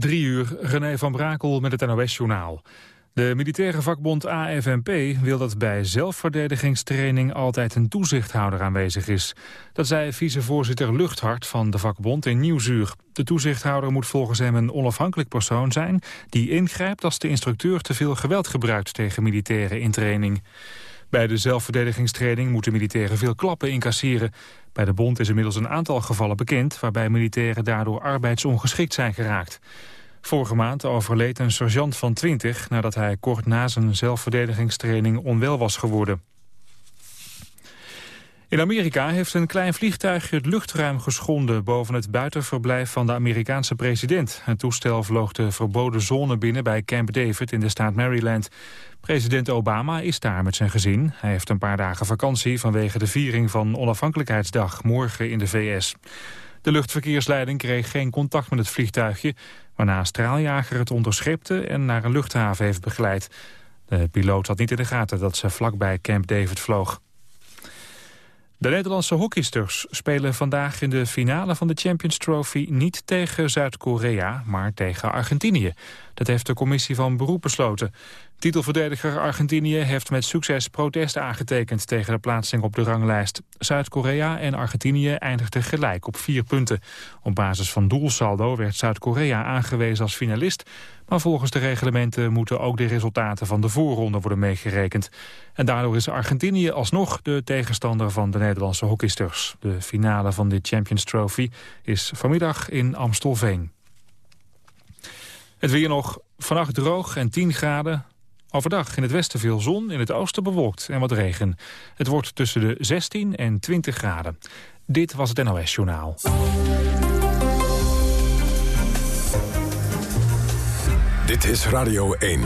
Drie uur, René van Brakel met het NOS-journaal. De militaire vakbond AFNP wil dat bij zelfverdedigingstraining altijd een toezichthouder aanwezig is. Dat zei vicevoorzitter Luchthart van de vakbond in Nieuwzuur. De toezichthouder moet volgens hem een onafhankelijk persoon zijn... die ingrijpt als de instructeur te veel geweld gebruikt tegen militairen in training. Bij de zelfverdedigingstraining moeten militairen veel klappen incasseren. Bij de bond is inmiddels een aantal gevallen bekend... waarbij militairen daardoor arbeidsongeschikt zijn geraakt. Vorige maand overleed een sergeant van 20... nadat hij kort na zijn zelfverdedigingstraining onwel was geworden. In Amerika heeft een klein vliegtuigje het luchtruim geschonden... boven het buitenverblijf van de Amerikaanse president. Het toestel vloog de verboden zone binnen bij Camp David in de staat Maryland. President Obama is daar met zijn gezin. Hij heeft een paar dagen vakantie vanwege de viering van Onafhankelijkheidsdag... morgen in de VS. De luchtverkeersleiding kreeg geen contact met het vliegtuigje... waarna een straaljager het onderschepte en naar een luchthaven heeft begeleid. De piloot had niet in de gaten dat ze vlakbij Camp David vloog. De Nederlandse hockeysters spelen vandaag in de finale van de Champions Trophy niet tegen Zuid-Korea, maar tegen Argentinië. Dat heeft de commissie van beroep besloten. Titelverdediger Argentinië heeft met succes protest aangetekend tegen de plaatsing op de ranglijst. Zuid-Korea en Argentinië eindigden gelijk op vier punten. Op basis van doelsaldo werd Zuid-Korea aangewezen als finalist. Maar volgens de reglementen moeten ook de resultaten van de voorronde worden meegerekend. En daardoor is Argentinië alsnog de tegenstander van de Nederlandse hockeysters. De finale van de Champions Trophy is vanmiddag in Amstelveen. Het weer nog vannacht droog en 10 graden. Overdag in het westen veel zon, in het oosten bewolkt en wat regen. Het wordt tussen de 16 en 20 graden. Dit was het NOS Journaal. Dit is Radio 1.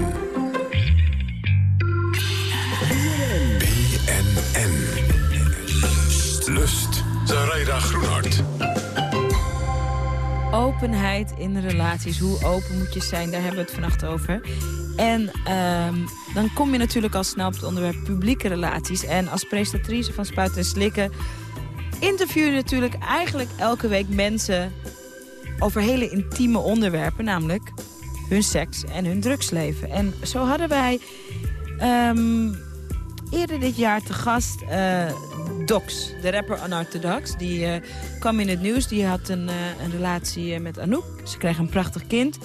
BNN. Lust. Zaraida Groenhart. Openheid in relaties. Hoe open moet je zijn? Daar hebben we het vannacht over. En ehm, dan kom je natuurlijk al snel op het onderwerp publieke relaties. En als presentatrice van Spuiten en Slikken... interview je natuurlijk eigenlijk elke week mensen... over hele intieme onderwerpen, namelijk hun seks en hun drugsleven. En zo hadden wij ehm, eerder dit jaar te gast uh, Dox, de rapper Unorthodox. Die uh, kwam in het nieuws, die had een, uh, een relatie met Anouk. Ze kreeg een prachtig kind...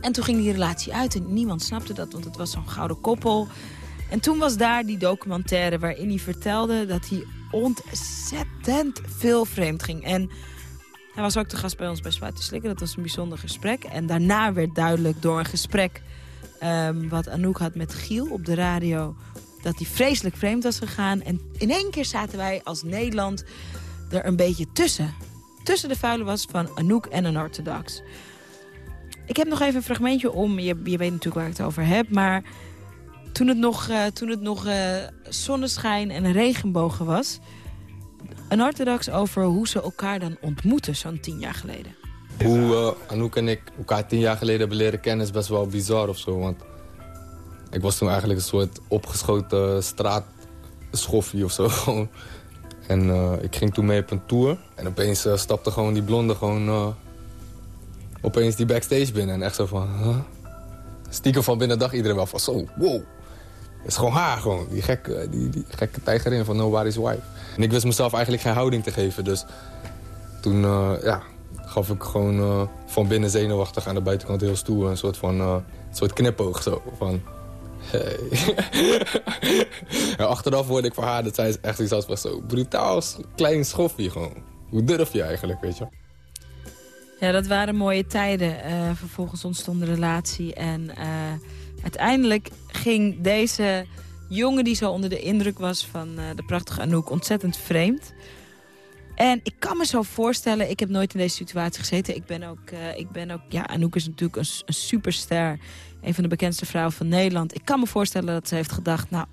En toen ging die relatie uit en niemand snapte dat, want het was zo'n gouden koppel. En toen was daar die documentaire waarin hij vertelde dat hij ontzettend veel vreemd ging. En hij was ook te gast bij ons bij Spuiten Slikken. Dat was een bijzonder gesprek. En daarna werd duidelijk door een gesprek um, wat Anouk had met Giel op de radio... dat hij vreselijk vreemd was gegaan. En in één keer zaten wij als Nederland er een beetje tussen. Tussen de vuile was van Anouk en een orthodox. Ik heb nog even een fragmentje om. Je, je weet natuurlijk waar ik het over heb. Maar toen het nog, uh, toen het nog uh, zonneschijn en regenbogen was... een orthodox over hoe ze elkaar dan ontmoeten zo'n tien jaar geleden. Hoe uh, Anouk en ik elkaar tien jaar geleden hebben leren kennen is best wel bizar of zo. Want ik was toen eigenlijk een soort opgeschoten straatschoffie of zo. en ik ging toen mee op een tour. En opeens stapte gewoon die blonde gewoon opeens die backstage binnen. En echt zo van... Huh? Stiekem van binnen dacht iedereen wel van zo, wow. Het is gewoon haar, gewoon. Die gekke, die, die gekke tijgerin van Nobody's Wife. En ik wist mezelf eigenlijk geen houding te geven. Dus toen uh, ja, gaf ik gewoon uh, van binnen zenuwachtig aan de buitenkant heel stoer. Een soort van een soort knipoog zo. Van, hey. en achteraf hoorde ik van haar dat zij echt iets als van zo brutaal klein schoffie gewoon. Hoe durf je eigenlijk, weet je? Ja, dat waren mooie tijden. Uh, vervolgens ontstond de relatie. En uh, uiteindelijk ging deze jongen die zo onder de indruk was van uh, de prachtige Anouk ontzettend vreemd. En ik kan me zo voorstellen, ik heb nooit in deze situatie gezeten. Ik ben ook, ik ben ook ja, Anouk is natuurlijk een, een superster. Een van de bekendste vrouwen van Nederland. Ik kan me voorstellen dat ze heeft gedacht, nou,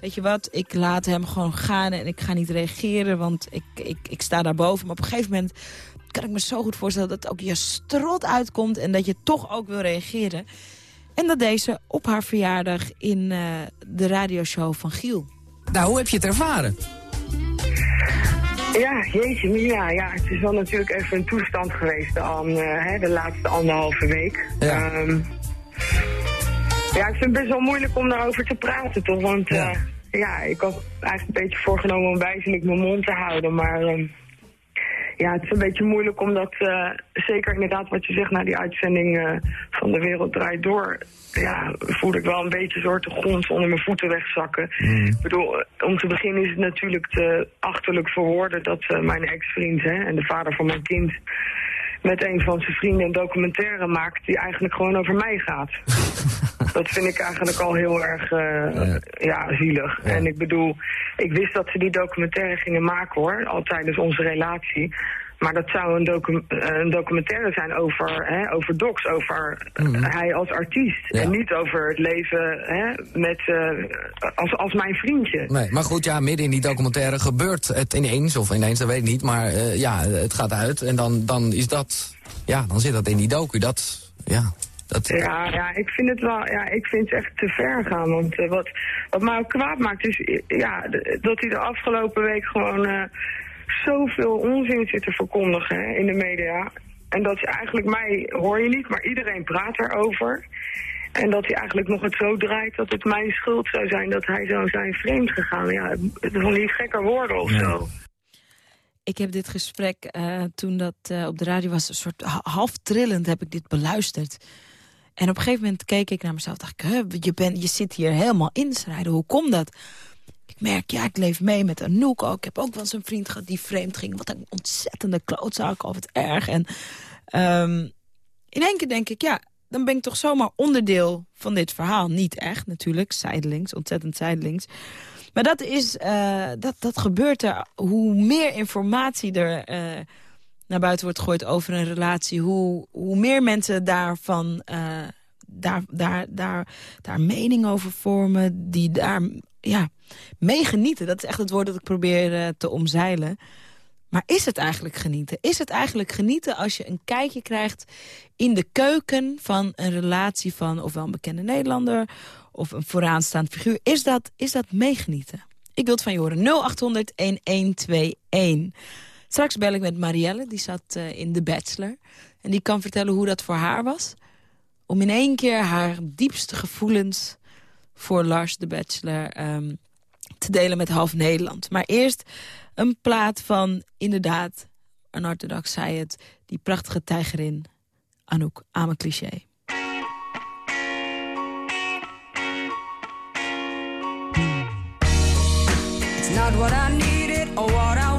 weet je wat, ik laat hem gewoon gaan en ik ga niet reageren, want ik, ik, ik sta daarboven. Maar op een gegeven moment kan ik me zo goed voorstellen dat ook je strot uitkomt... en dat je toch ook wil reageren. En dat deze op haar verjaardag in uh, de radioshow van Giel. Nou, hoe heb je het ervaren? Ja, jeetje, Mia. Ja, het is wel natuurlijk even een toestand geweest dan, uh, de laatste anderhalve week. Ja. Um, ja, ik vind het best wel moeilijk om daarover te praten, toch? Want ja, uh, ja ik had eigenlijk een beetje voorgenomen om wijzelijk mijn mond te houden. Maar um, ja, het is een beetje moeilijk omdat, uh, zeker inderdaad wat je zegt na die uitzending uh, van De Wereld Draait Door, ja, voelde ik wel een beetje een soort grond onder mijn voeten wegzakken. Mm. Ik bedoel, om te beginnen is het natuurlijk te achterlijk verwoorden dat uh, mijn ex-vriend en de vader van mijn kind met een van zijn vrienden een documentaire maakt die eigenlijk gewoon over mij gaat. dat vind ik eigenlijk al heel erg uh, ja. zielig. En ik bedoel, ik wist dat ze die documentaire gingen maken hoor, al tijdens onze relatie. Maar dat zou een, docu eh, een documentaire zijn over, hè, over Docs, over mhm. hij als artiest. En niet over het leven hè, met, uh, als, als mijn vriendje. Nee, maar goed, ja, midden in die documentaire gebeurt het ineens, of ineens, dat weet ik niet. Maar uh, ja, het gaat uit en dan, dan is dat, ja, dan zit dat in die docu. Dat, ja... Dat... Ja, ja, ik vind het wel, ja, ik vind het echt te ver gaan. Want uh, wat, wat mij ook kwaad maakt is, ja, dat hij de afgelopen week gewoon uh, zoveel onzin zit te verkondigen hè, in de media. En dat je eigenlijk mij, hoor je niet, maar iedereen praat erover. En dat hij eigenlijk nog het zo draait dat het mijn schuld zou zijn dat hij zou zijn vreemd gegaan. Ja, het is niet gekker worden of zo. Ik heb dit gesprek uh, toen dat uh, op de radio was, een soort half trillend heb ik dit beluisterd. En op een gegeven moment keek ik naar mezelf dacht ik, je, ben, je zit hier helemaal inschrijden. Hoe komt dat? Ik merk, ja, ik leef mee met Anouk ook. Ik heb ook wel eens een vriend gehad die vreemd ging. Wat een ontzettende klootzak, of het erg. En um, in één keer denk ik, ja, dan ben ik toch zomaar onderdeel van dit verhaal. Niet echt, natuurlijk, zijdelings, ontzettend zijdelings. Maar dat, is, uh, dat, dat gebeurt er. Hoe meer informatie er uh, naar buiten wordt gegooid over een relatie... hoe, hoe meer mensen daarvan... Uh, daar, daar, daar, daar mening over vormen, die daar ja, meegenieten. Dat is echt het woord dat ik probeer uh, te omzeilen. Maar is het eigenlijk genieten? Is het eigenlijk genieten als je een kijkje krijgt in de keuken van een relatie van ofwel een bekende Nederlander of een vooraanstaand figuur? Is dat, is dat meegenieten? Ik wil het van je horen. 0800-1121. Straks bel ik met Marielle, die zat uh, in The Bachelor. En die kan vertellen hoe dat voor haar was. Om in één keer haar diepste gevoelens voor Lars de Bachelor um, te delen met half Nederland. Maar eerst een plaat van, inderdaad, Unorthodox zei het... die prachtige tijgerin, Anouk, aan mijn cliché. It's not what I needed or what I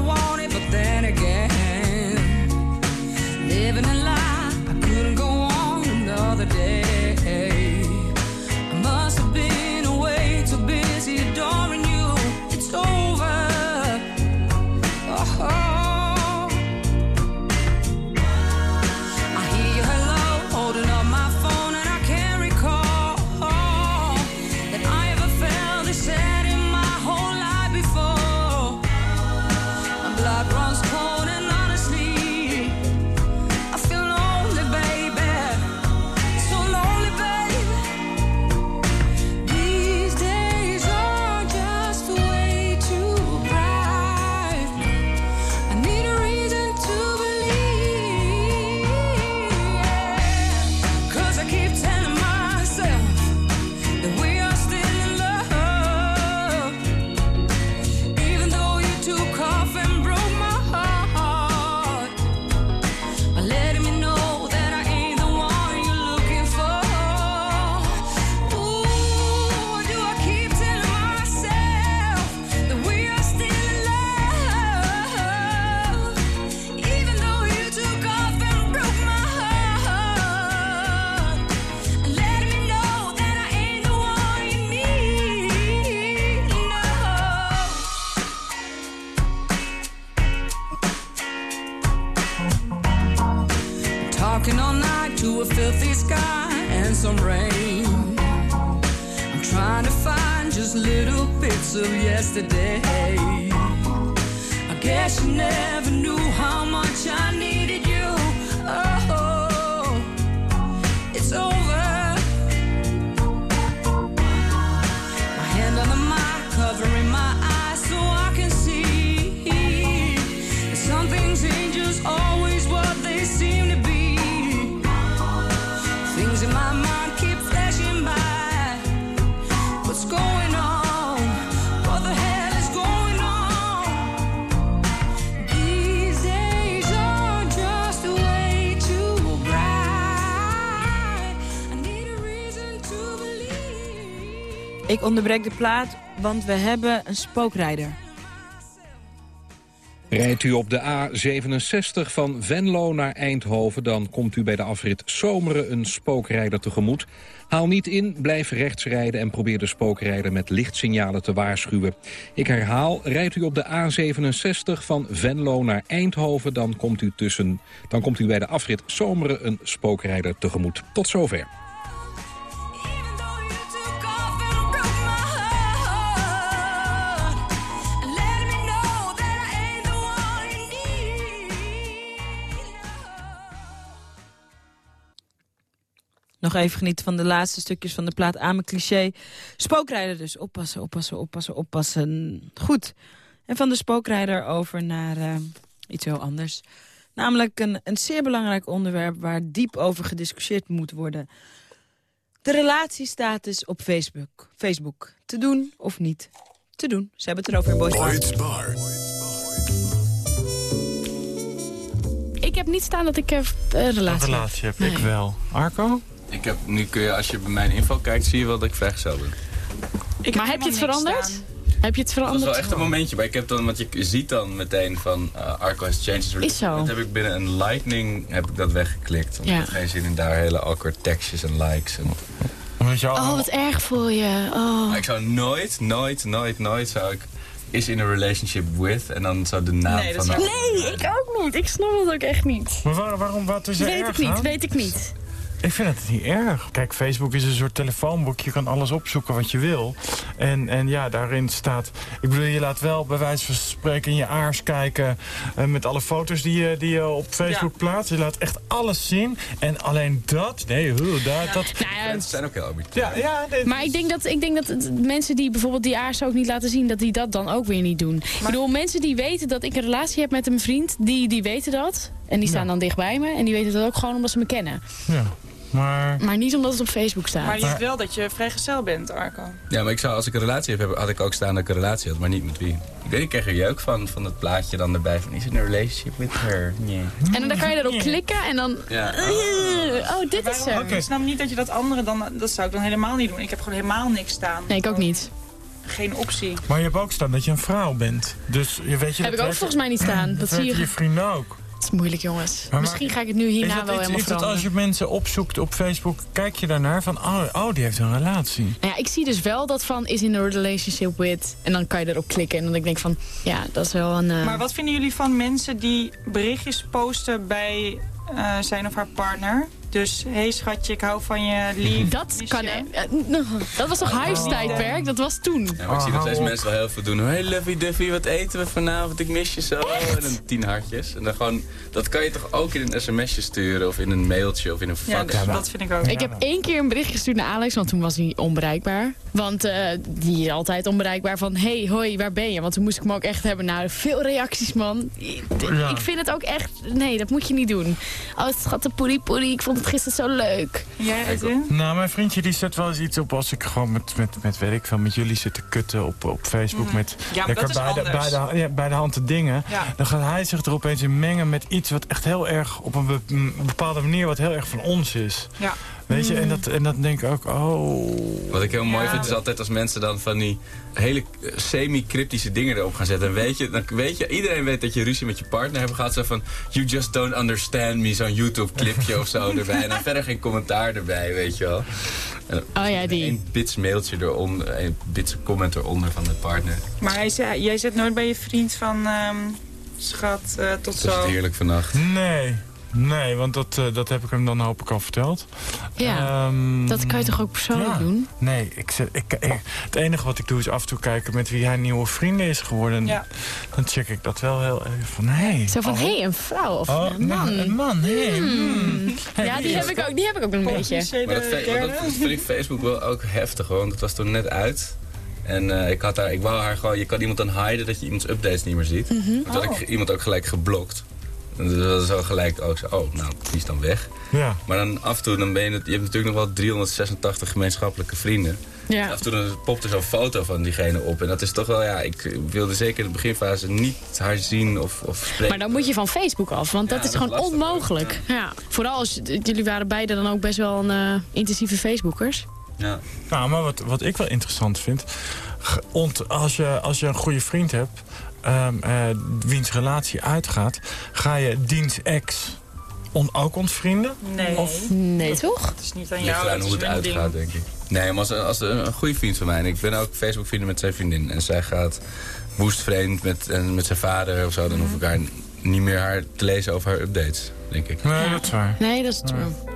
a filthy sky and some rain. I'm trying to find just little bits of yesterday. I guess you never knew how much I needed you. Oh. Onderbreek de plaat, want we hebben een spookrijder. Rijdt u op de A67 van Venlo naar Eindhoven... dan komt u bij de afrit Zomeren een spookrijder tegemoet. Haal niet in, blijf rechts rijden en probeer de spookrijder met lichtsignalen te waarschuwen. Ik herhaal, rijdt u op de A67 van Venlo naar Eindhoven... dan komt u, tussen, dan komt u bij de afrit Zomeren een spookrijder tegemoet. Tot zover. Nog even genieten van de laatste stukjes van de plaat aan mijn cliché. Spookrijder dus. Oppassen, oppassen, oppassen, oppassen. Goed. En van de spookrijder over naar uh, iets heel anders. Namelijk een, een zeer belangrijk onderwerp waar diep over gediscussieerd moet worden. De relatiestatus op Facebook. Facebook. Te doen of niet te doen. Ze hebben het erover in Boys Bar. Ik heb niet staan dat ik een relatie, Een relatie heb ik wel. Arco? Ik heb, nu kun je, als je bij mijn info kijkt, zie je wel dat ik vrijgezel ben. Ik maar heb je het veranderd? Heb je het veranderd? Dat is wel echt een momentje, maar ik heb dan, want je ziet dan meteen van uh, Arco has changed his Is zo. Dat heb ik binnen een lightning heb ik dat weggeklikt. Want Ja. ik heb geen zin in daar hele awkward tekstjes en likes. En... Oh, wat erg voor je. Oh. Maar ik zou nooit, nooit, nooit, nooit zou ik is in a relationship with en dan zou de naam Nee, van Nee, ik ook niet. Ik snap het ook echt niet. Maar waar- waarom, wat is er Weet erg ik niet, aan? weet ik niet. Ik vind het niet erg. Kijk, Facebook is een soort telefoonboek. Je kan alles opzoeken wat je wil. En, en ja, daarin staat... Ik bedoel, je laat wel bij wijze van spreken in je aars kijken... eh, met alle foto's die je, die je op Facebook plaatst. Je laat echt alles zien. En alleen dat... Nee, hoe, dat... dat Nou ja, Mensen zijn ook heel arbitrair. ja, ja, Maar ik denk dat, ik denk dat mensen die bijvoorbeeld die aars ook niet laten zien... dat die dat dan ook weer niet doen. Ik bedoel, mensen die weten dat ik een relatie heb met een vriend... die, die weten dat. En die staan Ja. dan dicht bij me. En die weten dat ook gewoon omdat ze me kennen. ja. Maar... Maar niet omdat het op Facebook staat. Maar je ziet wel dat je vrijgezel bent, Arco. Ja, maar ik zou, als ik een relatie heb, had ik ook staan dat ik een relatie had, maar niet met wie. Ik weet, ik kreeg er jeuk van, van het plaatje dan erbij van, is it a relationship with her? Nee. En dan kan je erop klikken en dan... Ja. Oh, oh dit is Waarom? er. Ik snap niet dat je dat andere dan... Dat zou ik dan helemaal niet doen. Ik heb gewoon helemaal niks staan. Nee, ik ook niet. Geen optie. Maar je hebt ook staan dat je een vrouw bent. Dus je weet je... Heb dat ik ook volgens mij niet staan. Dat zie je. je vrienden ook. Het is moeilijk, jongens. maar- Misschien ga ik het nu Is hierna dat wel helemaal is dat als veranderen. je mensen opzoekt op Facebook, kijk je daarnaar van, oh, oh die heeft een relatie. Nou ja, ik zie dus wel dat van is in a relationship with. En dan kan je erop klikken. En dan denk ik van, ja, dat is wel een... eh, Maar wat vinden jullie van mensen die berichtjes posten bij eh, zijn of haar partner? Dus, hé hey, schatje, ik hou van je, lief. Dat kan... je. eh, Dat was toch huistijdperk? Dat was toen. Ja, maar ik zie Oh, dat deze op. mensen wel heel veel doen. Hey Luffy Duffy, wat eten we vanavond? Ik mis je zo. En dan tien hartjes. En dan gewoon, dat kan je toch ook in een sms'je sturen of in een mailtje of in een Ja, fax. dus dat vind ik ook. Ik heb één keer een bericht gestuurd naar Alex, want toen was hij onbereikbaar. Want eh, die is altijd onbereikbaar van, hey, hoi, waar ben je? Want toen moest ik hem ook echt hebben. Nou, veel reacties, man. Ik, Ja. ik vind het ook echt, nee, dat moet je niet doen. Oh, schat de poerie poerie, ik vond het gisteren zo leuk. Jij, Edwin? Nou, mijn vriendje die zet wel eens iets op als ik gewoon met, met, met weet ik veel, met jullie zit te kutten op, op Facebook. Met Mhm. Ja, maar lekker dat is bij, de, anders. bij, de, ja, bij de hand te dingen. Ja. Dan gaat hij zich er opeens in mengen met iets wat echt heel erg op een bepaalde manier wat heel erg van ons is. Ja. Weet je, en dat, en dat denk ik ook, oh. Wat ik heel mooi Ja. vind is altijd als mensen dan van die hele eh, semi-cryptische dingen erop gaan zetten. En weet je, dan weet je, iedereen weet dat je ruzie met je partner hebt gehad. Zo van, you just don't understand me, zo'n YouTube-clipje of zo erbij. En dan verder geen commentaar erbij, weet je wel. En Oh ja, die. Een bits mailtje eronder, een bits comment eronder van de partner. Maar hij zei, jij zit nooit bij je vriend van... ehm, schat, eh, tot Dat is het zo. heerlijk vannacht. Nee, nee, want dat, eh, dat heb ik hem dan hoop ik al verteld. Ja, Ehm, dat kan je toch ook persoonlijk ja. doen? Nee, ik, ik, ik- het enige wat ik doe is af en toe kijken met wie hij nieuwe vrienden is geworden. Ja. Dan check ik dat wel heel even van, hé. Zo van, oh, hé, hey, een vrouw of oh, een man. Een man, hé. hmm. Hey, Ja, die heb ik ook, die heb ik ook een beetje. Maar dat, want dat vind ik Facebook wel ook heftig, hoor, want het was toen net uit. En eh, ik, had daar, ik wou haar gewoon, je kan iemand dan hiden dat je iemands updates niet meer ziet. Toen had ik iemand ook gelijk geblokt. En dat was zo gelijk ook zo, oh, nou, die is dan weg. Ja. Maar dan af en toe, dan ben je, het- je hebt natuurlijk nog wel 386 gemeenschappelijke vrienden. Ja. Af en toe dan popt er zo'n foto van diegene op. En dat is toch wel, ja, ik wilde zeker in de beginfase niet haar zien of, of spreken. Maar dan moet je van Facebook af, want dat is dat gewoon lastig, onmogelijk. Ja. Vooral als jullie waren beiden dan ook best wel een, eh, intensieve Facebookers. Ja. Nou, maar wat, wat ik wel interessant vind... Ont, als, je, als je een goede vriend hebt... Um, uh, wiens relatie uitgaat... ga je diens ex on, ook ontvrienden? Nee. Of, nee, toch? Het is niet aan jou. aan hoe het uitgaat, denk ik. Nee, maar als, als een, een goede vriend van mij... en ik ben ook Facebook-vrienden met zijn vriendin... en zij gaat woestvreemd met, en met zijn vader of zo... dan hoef ik haar niet meer haar te lezen over haar updates, denk ik. Nee, dat is waar. Nee, dat is true.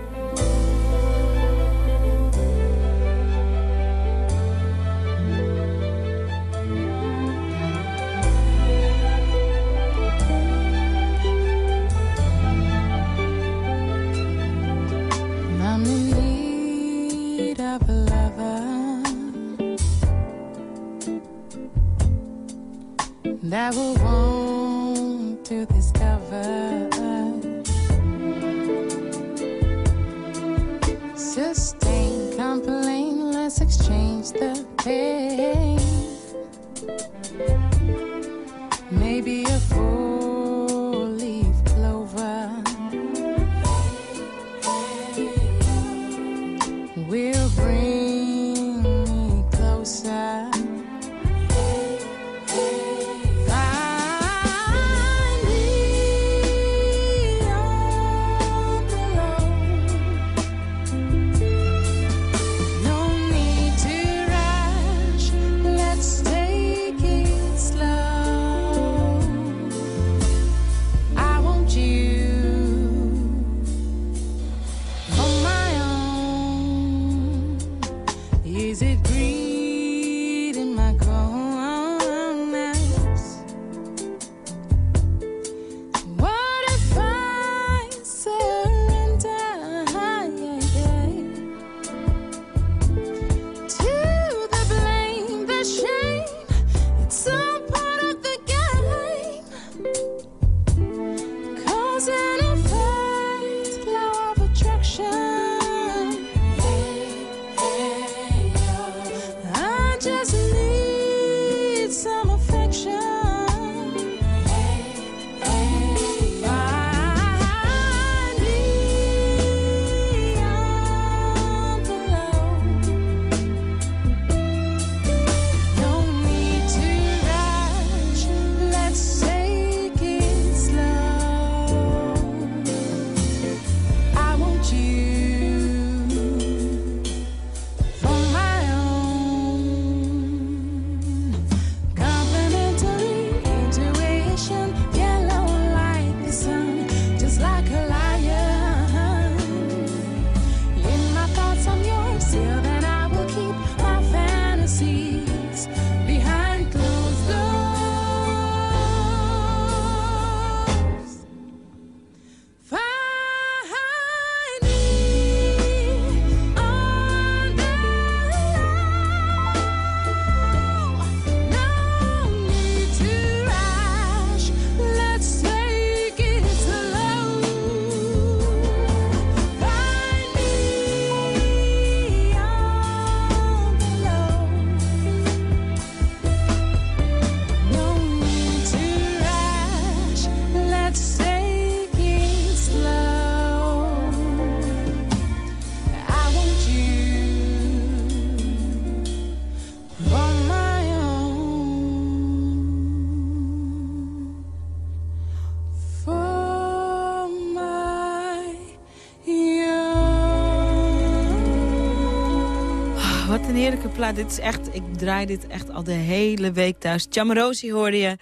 Plaat. Dit is echt, ik draai dit echt al de hele week thuis. Chamrosi hoorde je.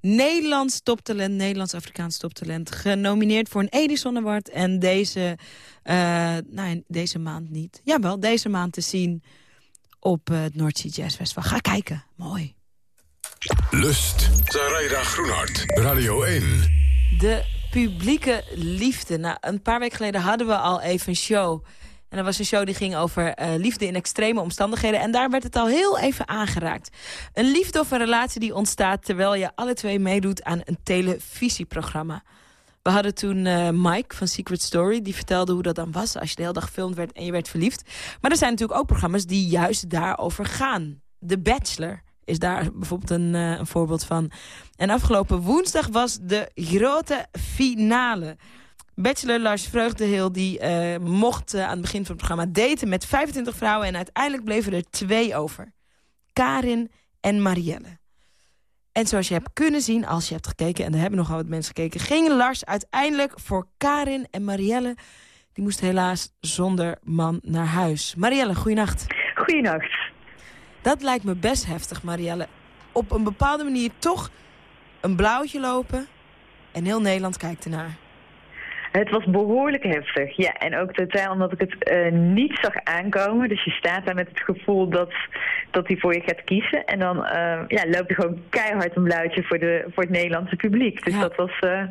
Nederlands toptalent, Nederlands-Afrikaans toptalent. Genomineerd voor een Edison Award. En deze, uh, nou, deze maand niet. Jawel, deze maand te zien op uh, het Noordzee Jazz Festival. Ga kijken, mooi. Lust, Zaraida Groenhart, Radio 1. De publieke liefde. Nou, een paar weken geleden hadden we al even een show... En dat was een show die ging over uh, liefde in extreme omstandigheden. En daar werd het al heel even aangeraakt. Een liefde of een relatie die ontstaat terwijl je alle twee meedoet aan een televisieprogramma. We hadden toen uh, Mike van Secret Story. Die vertelde hoe dat dan was als je de hele dag gefilmd werd en je werd verliefd. Maar er zijn natuurlijk ook programma's die juist daarover gaan. The Bachelor is daar bijvoorbeeld een, uh, een voorbeeld van. En afgelopen woensdag was de grote finale. Bachelor Lars Vreugdeheel die eh, mocht eh, aan het begin van het programma daten met 25 vrouwen. En uiteindelijk bleven er twee over. Karin en Marielle. En zoals je hebt kunnen zien, als je hebt gekeken... en er hebben nogal wat mensen gekeken... ging Lars uiteindelijk voor Karin en Marielle. Die moest helaas zonder man naar huis. Marielle, goeienacht. Goeienacht. Dat lijkt me best heftig, Marielle. Op een bepaalde manier toch een blauwtje lopen... en heel Nederland kijkt ernaar. Het was behoorlijk heftig. Ja, en ook totaal omdat ik het eh, niet zag aankomen. Dus je staat daar met het gevoel dat, dat hij voor je gaat kiezen. En dan eh, ja, loopt er gewoon keihard een blauwtje voor, de, voor het Nederlandse publiek. Dus dat was eh,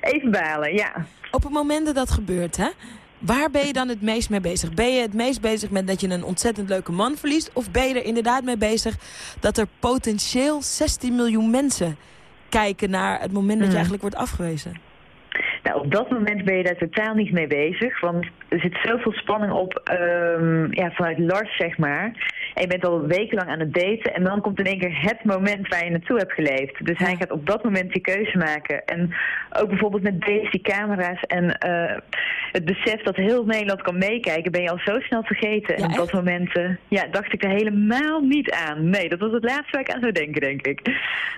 even balen, ja. Op het moment dat dat gebeurt, hè, waar ben je dan het meest mee bezig? Ben je het meest bezig met dat je een ontzettend leuke man verliest? Of ben je er inderdaad mee bezig dat er potentieel 16 miljoen mensen kijken naar het moment dat je Hmm. eigenlijk wordt afgewezen? Nou, op dat moment ben je daar totaal niet mee bezig. Want er zit zoveel spanning op ehm, ja, vanuit Lars, zeg maar. En je bent al wekenlang aan het daten. En dan komt in één keer het moment waar je naartoe hebt geleefd. Dus hij gaat op dat moment die keuze maken. En ook bijvoorbeeld met deze camera's en eh, het besef dat heel Nederland kan meekijken... ben je al zo snel vergeten. en op dat moment eh, ja, dacht ik er helemaal niet aan. Nee, dat was het laatste waar ik aan zou denken, denk ik.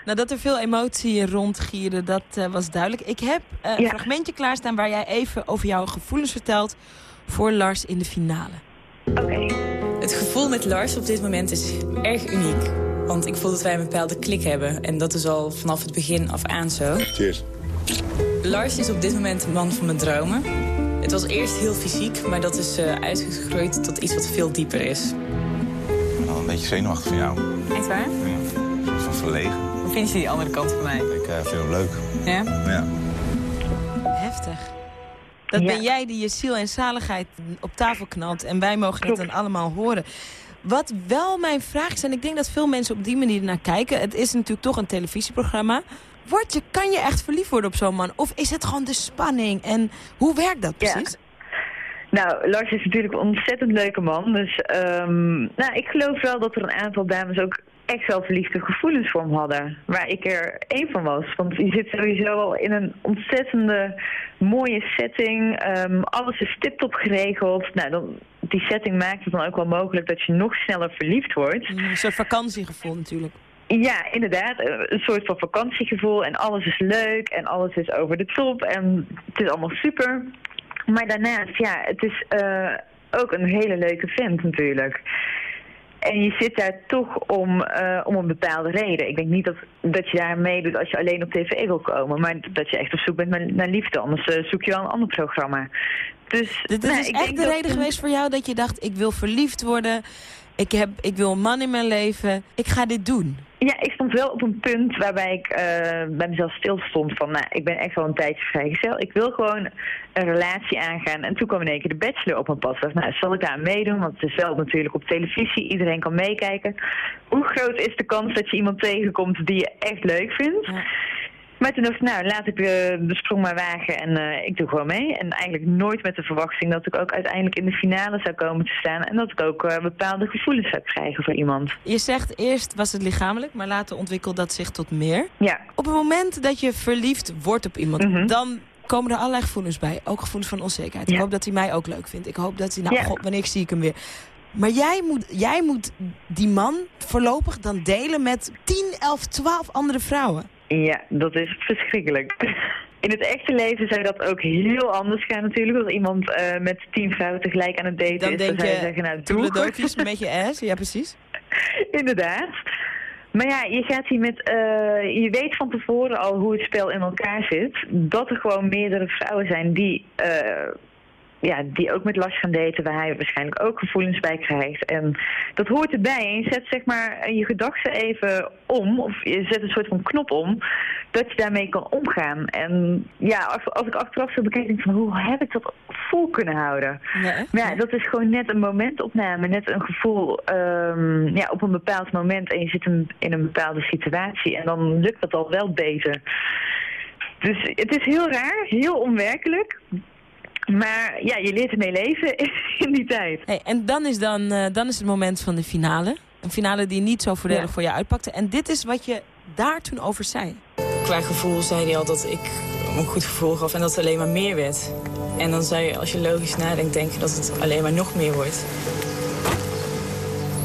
Nou, dat er veel emotie rondgierde, dat eh, was duidelijk. Ik heb een Ja. fragmentje klaarstaan waar jij even over jouw gevoelens vertelt... voor Lars in de finale. Het gevoel met Lars op dit moment is erg uniek. Want ik voel dat wij een bepaalde klik hebben. En dat is al vanaf het begin af aan zo. Cheers. Lars is op dit moment de man van mijn dromen. Het was eerst heel fysiek, maar dat is eh, uitgegroeid tot iets wat veel dieper is. Wel een beetje zenuwachtig van jou. Echt waar? Ja, van verlegen. Hoe vind je die andere kant van mij? Ik eh, vind hem leuk. Ja? Ja. Heftig. Dat ben jij die je ziel en zaligheid op tafel knalt. En wij mogen het dan allemaal horen. Wat wel mijn vraag is, en ik denk dat veel mensen op die manier naar kijken. Het is natuurlijk toch een televisieprogramma. Word je, kan je echt verliefd worden op zo'n man? Of is het gewoon de spanning? En hoe werkt dat precies? Nou, Lars is natuurlijk een ontzettend leuke man. Dus ehm, nou, ik geloof wel dat er een aantal dames ook echt wel verliefde gevoelens voor hem hadden. Waar ik er één van was. Want je zit sowieso al in een ontzettende mooie setting. Ehm, alles is tip-top geregeld. Nou, dan, die setting maakt het dan ook wel mogelijk dat je nog sneller verliefd wordt. Een soort vakantiegevoel natuurlijk. Ja, inderdaad. eh, Een soort van vakantiegevoel. En alles is leuk en alles is over de top. En het is allemaal super. Maar daarnaast, ja, het is eh, ook een hele leuke vent natuurlijk. En je zit daar toch om, eh, om een bepaalde reden. Ik denk niet dat, dat je daar meedoet als je alleen op tv wil komen. Maar dat je echt op zoek bent naar, naar liefde. Anders eh, zoek je wel een ander programma. Dus, Dit nou, is ik echt denk de dat- reden geweest voor jou dat je dacht... ik wil verliefd worden, ik, heb, ik wil een man in mijn leven, ik ga dit doen. Ja, ik stond wel op een punt waarbij ik eh, bij mezelf stilstond van, nou, ik ben echt wel een tijdje vrijgezel. Ik wil gewoon een relatie aangaan. En toen kwam in één keer de bachelor op mijn pad. Dacht, nou, zal ik daar aan meedoen? Want het is wel natuurlijk op televisie, iedereen kan meekijken. Hoe groot is de kans dat je iemand tegenkomt die je echt leuk vindt? Maar toen dacht ik, nou, laat ik de, de sprong maar wagen en eh, ik doe gewoon mee. En eigenlijk nooit met de verwachting dat ik ook uiteindelijk in de finale zou komen te staan. En dat ik ook eh, bepaalde gevoelens zou krijgen voor iemand. Je zegt eerst was het lichamelijk, maar later ontwikkelt dat zich tot meer. Ja. Op het moment dat je verliefd wordt op iemand, dan komen er allerlei gevoelens bij. Ook gevoelens van onzekerheid. Ik hoop dat hij mij ook leuk vindt. Ik hoop dat hij, nou Ja. god, wanneer zie ik hem weer. Maar jij moet, jij moet die man voorlopig dan delen met 10, 11, 12 andere vrouwen. Ja, dat is verschrikkelijk. In het echte leven zou dat ook heel anders gaan natuurlijk. Als iemand eh, met tien vrouwen tegelijk aan het daten Dan is, dan zou je zeggen, nou doe. toedeledokies met je ass. Ja, precies. Inderdaad. Maar ja, je gaat hier met, eh, je weet van tevoren al hoe het spel in elkaar zit. Dat er gewoon meerdere vrouwen zijn die, eh, ja, die ook met Lars gaan daten, waar hij waarschijnlijk ook gevoelens bij krijgt. En dat hoort erbij. En je zet zeg maar je gedachten even om, of je zet een soort van knop om, dat je daarmee kan omgaan. En ja, als, als ik achteraf zo bekijk, denk ik van hoe heb ik dat vol kunnen houden? Maar ja, dat is gewoon net een momentopname, net een gevoel ehm, ja, op een bepaald moment en je zit in, in een bepaalde situatie en dan lukt dat al wel beter. Dus het is heel raar, heel onwerkelijk. Maar ja, je leert ermee leven in die tijd. Hey, en dan is, dan, eh, dan is het moment van de finale. Een finale die niet zo voordelig Ja. voor je uitpakte. En dit is wat je daar toen over zei. Qua gevoel zei hij al dat ik een goed gevoel gaf en dat het alleen maar meer werd. En dan zou je, als je logisch nadenkt, denken dat het alleen maar nog meer wordt.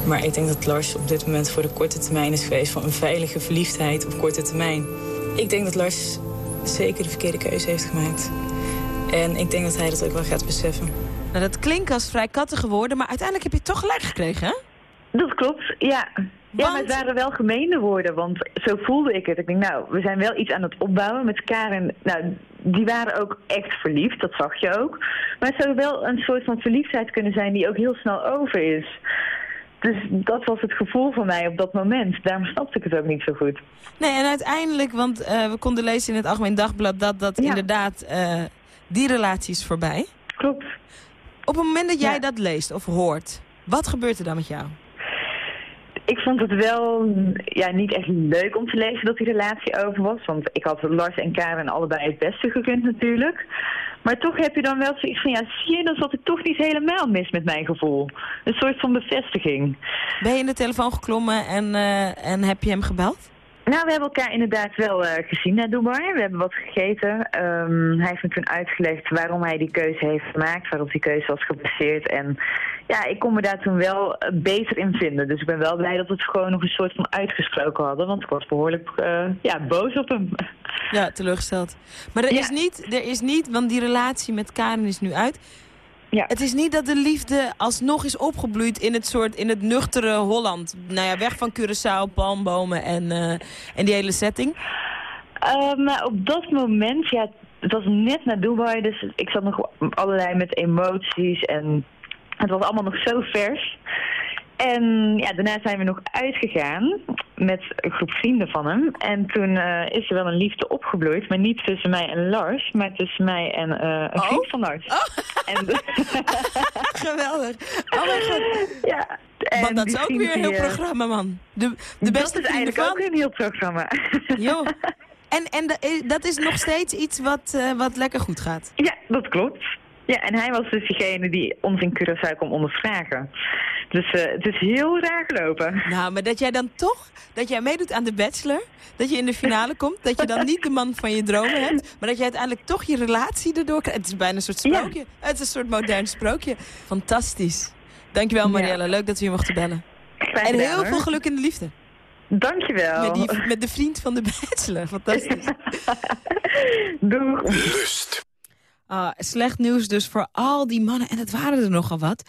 Maar ik denk dat Lars op dit moment voor de korte termijn is geweest... van een veilige verliefdheid op korte termijn. Ik denk dat Lars zeker de verkeerde keuze heeft gemaakt. En ik denk dat hij dat ook wel gaat beseffen. Nou, dat klinkt als vrij kattige woorden, maar uiteindelijk heb je toch gelijk gekregen, hè? Dat klopt, ja. Ja, maar het waren wel gemeende woorden, want zo voelde ik het. Ik denk, nou, we zijn wel iets aan het opbouwen met Karen. Nou, die waren ook echt verliefd, dat zag je ook. Maar het zou wel een soort van verliefdheid kunnen zijn die ook heel snel over is. Dus dat was het gevoel van mij op dat moment. Daarom snapte ik het ook niet zo goed. Nee, en uiteindelijk, want eh, we konden lezen in het Algemeen Dagblad... dat dat inderdaad, eh, die relatie is voorbij. Klopt. Op het moment dat jij Ja. dat leest of hoort, wat gebeurt er dan met jou? Ik vond het wel ja, niet echt leuk om te lezen dat die relatie over was. Want ik had Lars en Karen allebei het beste gekund natuurlijk. Maar toch heb je dan wel zoiets van, ja, zie je, dan zat het toch niet helemaal mis met mijn gevoel. Een soort van bevestiging. Ben je in de telefoon geklommen en, eh, en heb je hem gebeld? Nou, we hebben elkaar inderdaad wel eh, gezien naar Dubai. We hebben wat gegeten. Ehm, hij heeft me toen uitgelegd waarom hij die keuze heeft gemaakt, waarop die keuze was gebaseerd. En ja, ik kon me daar toen wel eh, beter in vinden. Dus ik ben wel blij dat we het gewoon nog een soort van uitgesproken hadden. Want ik was behoorlijk eh, ja, boos op hem. Ja, teleurgesteld. Maar er, is niet, er is niet, want die relatie met Karen is nu uit. Ja. Het is niet dat de liefde alsnog is opgebloeid in het soort, in het nuchtere Holland. Nou ja, weg van Curaçao, palmbomen en, eh, en die hele setting. Maar op dat moment, ja, het was net na Dubai, dus ik zat nog allerlei met emoties en het was allemaal nog zo vers. En ja, daarna zijn we nog uitgegaan met een groep vrienden van hem. En toen eh, is er wel een liefde opgebloeid, maar niet tussen mij en Lars, maar tussen mij en eh, een vriend van Lars. En Geweldig. Oh mijn god. Ja. Want dat is ook weer een heel eh, programma, man. De, de beste dat is eigenlijk van. ook een heel programma. Joh. En, en da- dat is nog steeds iets wat, wat lekker goed gaat. Ja, dat klopt. Ja, en hij was dus degene die ons in Curaçao kon ondervragen. Dus eh, het is heel raar gelopen. Nou, maar dat jij dan toch, dat jij meedoet aan de Bachelor, dat je in de finale komt, dat je dan niet de man van je dromen hebt, maar dat je uiteindelijk toch je relatie erdoor krijgt. Het is bijna een soort sprookje. Het is een soort modern sprookje. Fantastisch. Dankjewel Marielle, leuk dat we je mochten bellen. Graag En heel hoor. veel geluk in de liefde. Dankjewel. Met, die, met de vriend van de Bachelor. Fantastisch. Doeg. Lust. Ah, slecht nieuws dus voor al die mannen. En het waren er nogal wat.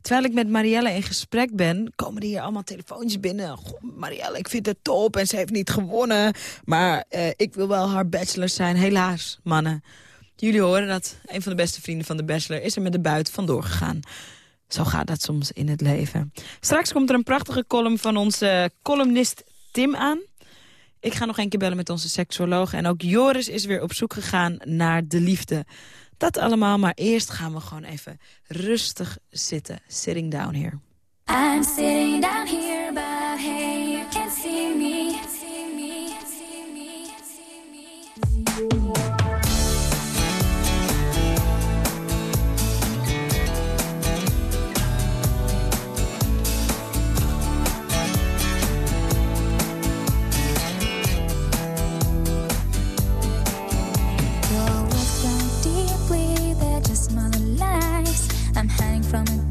Terwijl ik met Marielle in gesprek ben, komen er hier allemaal telefoontjes binnen. Goh, Marielle, ik vind het top en ze heeft niet gewonnen. Maar eh, ik wil wel haar bachelor zijn. Helaas, mannen. Jullie horen dat. Een van de beste vrienden van de bachelor is er met de buit vandoor gegaan. Zo gaat dat soms in het leven. Straks komt er een prachtige column van onze columnist Tim aan. Ik ga nog een keer bellen met onze seksuoloog. En ook Joris is weer op zoek gegaan naar de liefde. Dat allemaal, maar eerst gaan we gewoon even rustig zitten. Sitting down here. I'm sitting down here, but hey,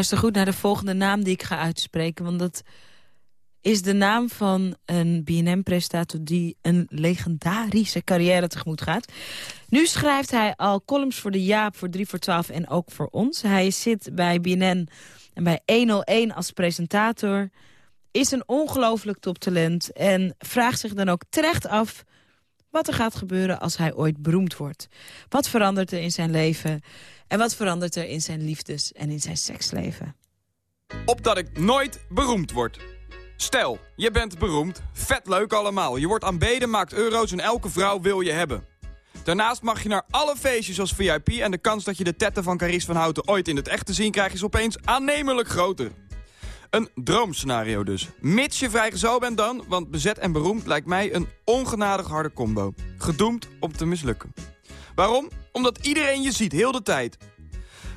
Luister goed naar de volgende naam die ik ga uitspreken. Want dat is de naam van een BNM-presentator... die een legendarische carrière tegemoet gaat. Nu schrijft hij al columns voor de Jaap, voor 3 voor 12 en ook voor ons. Hij zit bij BNN en bij 101 als presentator. Is een ongelooflijk toptalent. En vraagt zich dan ook terecht af wat er gaat gebeuren als hij ooit beroemd wordt. Wat verandert er in zijn leven? En wat verandert er in zijn liefdes- en in zijn seksleven? Opdat ik nooit beroemd word. Stel, je bent beroemd, vet leuk allemaal. Je wordt aanbeden, maakt euro's en elke vrouw wil je hebben. Daarnaast mag je naar alle feestjes als VIP... en de kans dat je de tetten van Caries van Houten ooit in het echt te zien krijgt... is opeens aannemelijk groter. Een droomscenario dus. Mits je vrijgezel bent dan, want bezet en beroemd lijkt mij een ongenadig harde combo. Gedoemd om te mislukken. Waarom? Omdat iedereen je ziet, heel de tijd.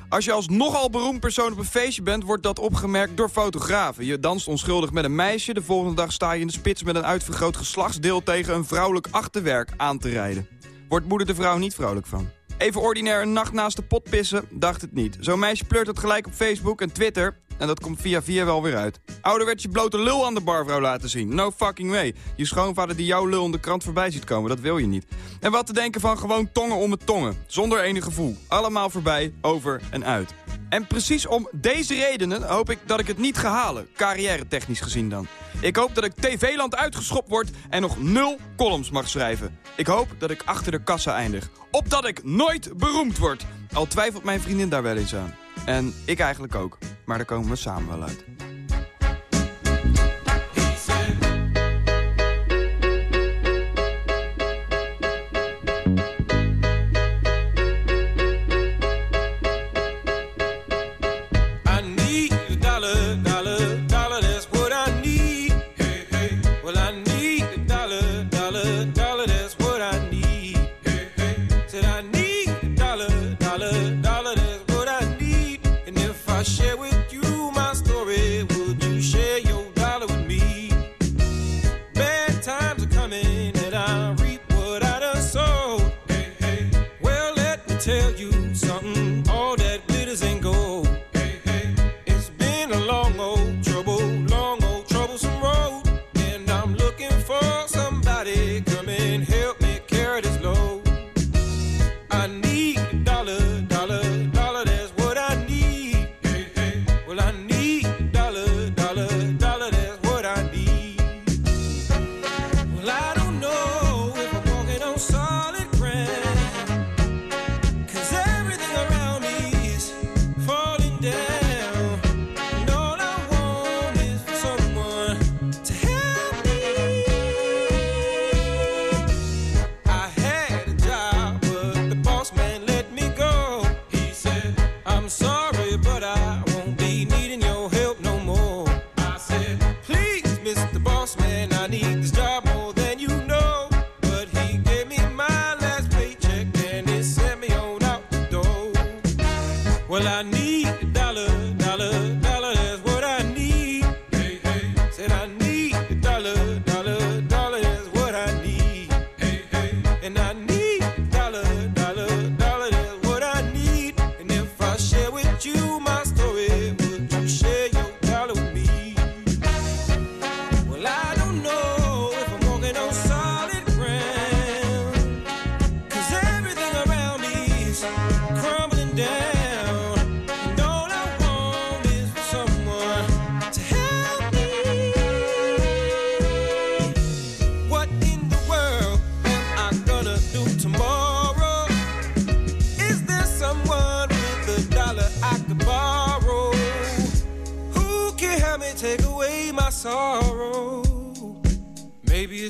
Als je als nogal beroemd persoon op een feestje bent, wordt dat opgemerkt door fotografen. Je danst onschuldig met een meisje, de volgende dag sta je in de spits met een uitvergroot geslachtsdeel tegen een vrouwelijk achterwerk aan te rijden. Wordt moeder de vrouw niet vrolijk van. Even ordinair een nacht naast de pot pissen, dacht het niet. Zo'n meisje pleurt het gelijk op Facebook en Twitter en dat komt via via wel weer uit. Ouderwets je blote lul aan de barvrouw laten zien. No fucking way. Je schoonvader die jouw lul in de krant voorbij ziet komen, dat wil je niet. En wat te denken van gewoon tongen om het tongen. Zonder enig gevoel. Allemaal voorbij, over en uit. En precies om deze redenen hoop ik dat ik het niet ga halen. Carrière technisch gezien dan. Ik hoop dat ik TV-land uitgeschopt word en nog nul columns mag schrijven. Ik hoop dat ik achter de kassa eindig. Opdat ik nooit beroemd word. Al twijfelt mijn vriendin daar wel eens aan. En ik eigenlijk ook. Maar daar komen we samen wel uit.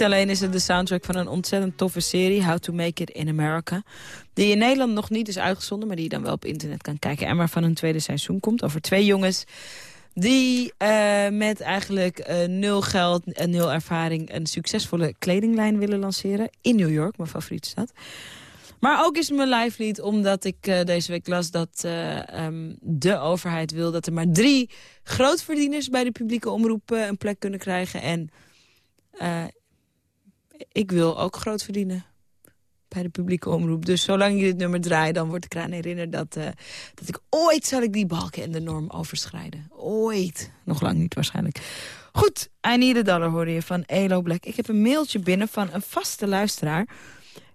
Niet alleen is het de soundtrack van een ontzettend toffe serie... How to Make It in America. Die in Nederland nog niet is uitgezonden... maar die je dan wel op internet kan kijken. En waarvan een tweede seizoen komt over twee jongens... die eh, met eigenlijk eh, nul geld en nul ervaring... een succesvolle kledinglijn willen lanceren. In New York, mijn favoriete stad. Maar ook is het mijn live lied omdat ik eh, deze week las dat eh, ehm, de overheid wil... dat er maar drie grootverdieners bij de publieke omroep een plek kunnen krijgen. En ik wil ook groot verdienen bij de publieke omroep. Dus zolang je dit nummer draait, dan word ik eraan herinnerd... dat, eh, dat ik ooit zal ik die balken en de norm overschrijden. Ooit. Nog lang niet waarschijnlijk. Goed, I Need a Dollar hoorde je van Elo Black. Ik heb een mailtje binnen van een vaste luisteraar...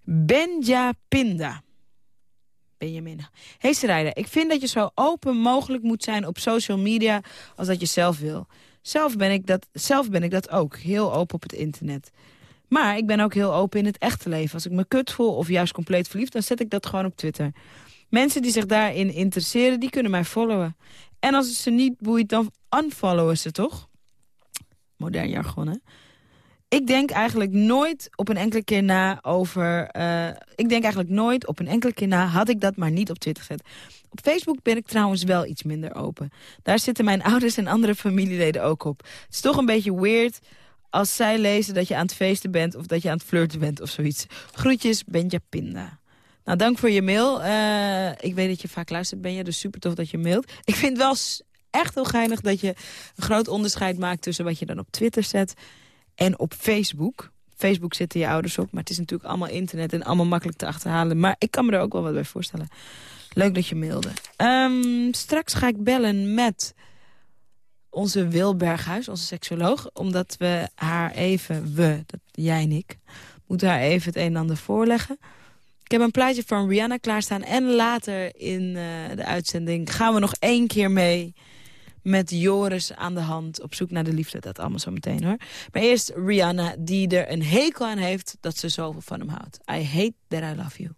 Benja Pinda. Benjamin. Hey Sarayda, ik vind dat je zo open mogelijk moet zijn op social media als dat je zelf wil. Zelf ben ik dat, zelf ben ik dat ook, heel open op het internet. Maar ik ben ook heel open in het echte leven. Als ik me kut voel of juist compleet verliefd, dan zet ik dat gewoon op Twitter. Mensen die zich daarin interesseren, die kunnen mij followen. En als het ze niet boeit, dan unfollowen ze toch? Modern jargon, hè? Ik denk eigenlijk nooit op een enkele keer na over... eh, ik denk eigenlijk nooit op een enkele keer na... had ik dat maar niet op Twitter gezet. Op Facebook ben ik trouwens wel iets minder open. Daar zitten mijn ouders en andere familieleden ook op. Het is toch een beetje weird als zij lezen dat je aan het feesten bent... of dat je aan het flirten bent of zoiets. Groetjes, Benja Pinda. Nou, dank voor je mail. Eh, ik weet dat je vaak luistert, Benja, dus super tof dat je mailt. Ik vind wel echt heel geinig dat je een groot onderscheid maakt... tussen wat je dan op Twitter zet en op Facebook. Facebook zitten je ouders op, maar het is natuurlijk allemaal internet... en allemaal makkelijk te achterhalen. Maar ik kan me er ook wel wat bij voorstellen. Leuk dat je mailde. Ehm, straks ga ik bellen met onze Wil Berghuis, onze seksoloog. Omdat we haar even, we, dat, jij en ik, moeten haar even het een en ander voorleggen. Ik heb een plaatje van Rihanna klaarstaan. En later in eh, de uitzending gaan we nog één keer mee met Joris aan de hand op zoek naar de liefde. Dat allemaal zo meteen hoor. Maar eerst Rihanna die er een hekel aan heeft dat ze zoveel van hem houdt. I hate that I love you.